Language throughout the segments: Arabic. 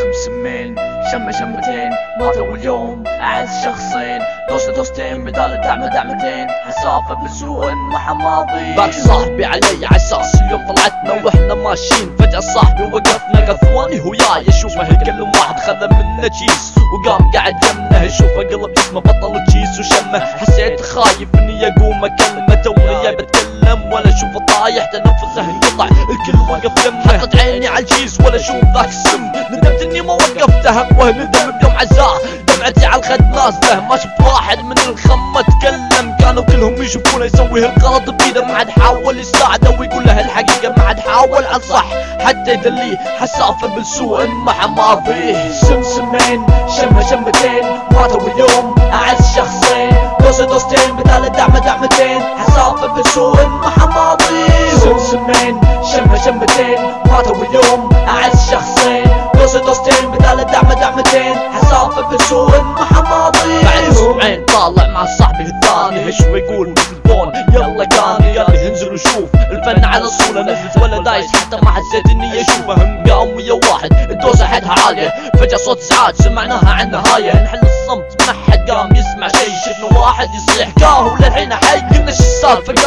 سم سمين شمة شمتين ماتوا اليوم أعز شخصين. دوسة دوستين بدال دمعة دمعتين. حسافة بسوء مع ماضي باك صاحبي علي عساس اليوم طلعتنا وإحنا ماشيين. فجأة صاحبي وقفنا قثواني وياي. أشوفه يكلم واحد خذ منه جيس وقام قاعد يمنه أشوفه قلب جسمه بطل جيس وشمه. حسيت خايف إني أقوم أكلمه. توني بتكلم ولا اشوفه طايح تنفسه انقطع الكل وقف يمه حطت عيني على الجيس ولا أشوف ذاك السم. ندمت إني ما وقفته وندم بيوم عزاه. دمعتي على الخد نازله ما شفت واحد من الخمه تكلم. كانوا كلهم يشوفونه يسوي الغلط بيده ما حد حاول يساعده ويقول له الحقيقة ما حد حاول. على الصح حتى يدليه حسافة بالسوء مع ماضيه سمسمين شمة شمتين ماتوا اليوم أعز شخصين. دوسة دوستين بدال دعمة دعمتين. حسافة بسوء مع ماضي سمسمين شمة شمتين ماتوا اليوم أعز شخصين. دوسة دوستين بدال دعمة دعمتين. حسافة بسوء مع ماضي بعد أسبوعين طالع مع صاحبي الثاني. هش يقول بالتلفون يلا كان يلا انزل وشوف الفن على صولة نزلت ولا دايس. حتى ما حسيت إني اشوفه هم قام ويا واحد الدوسة حدها عالية. فجأة صوت ازعاج سمعناها عن نهاية نحل الصمت ما حد قام يسمع شي شفنا واحد يصيح كاهو للحين حي.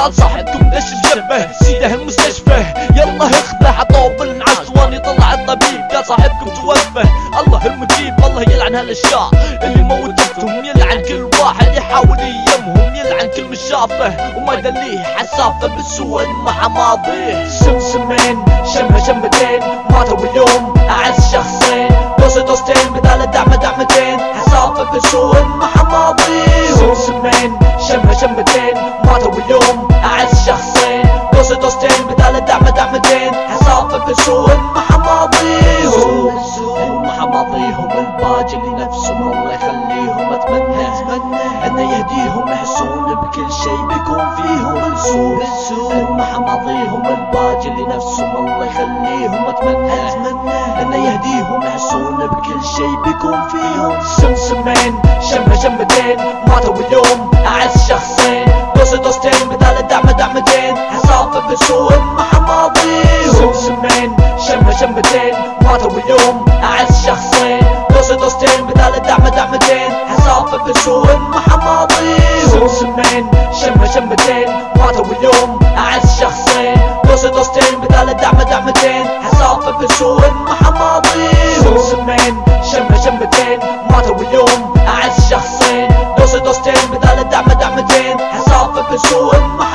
قال صاحبكم دش بجبه؟ سيده المستشفى. يلا اخذه حطوه بالنعاس وأني طلع الطبيب. قال صاحبكم توفى. الله المجيب الله يلعن هالأشياء. اللي موتتهم يلعن كل واحد يحاول يمهم يلعن كل مشافه. وما يدليه حسافة بالسوء مع ماضيه. سمسمين شمة شمتين. ماتوا اليوم أعز شخصين. دوسة دوستين بدال دعمة دعمتين. حسافة بسوء مع ماضي سمسمين شمة شمتين. ماتوا اليوم دوستين بدال دعمة دعمتين حسافة بسوء مع ماضي مع ماضيهم الباجي اللي نفسهم الله يخليهم أتمنى. اتمنى انه يهديهم يحسون بكل شي بيكون فيهم السوء مع ماضيهم الباجي اللي نفسهم الله يخليهم أتمنى. اتمنى انه يهديهم يحسون بكل شي بيكون فيهم. سمسمين شمة شمتين ماتوا اليوم حسافة بسوء مع ماضيهم سمسمين شمة شمتين ماتوا اليوم أعز شخصين. دوسة دوستين بدال دعمة دعمتين. حسافة بسوء مع ماضيهم سمسمين شمة شمتين ماتوا اليوم أعز شخصين. دوسة دوستين بدال دعمة دعمتين. حسافة بسوء مع ماضيهم سمسمين شمة شمتين ماتوا اليوم أعز شخصين. دوسة دوستين بدال دعمة دعمتين. حسافة بسوء مع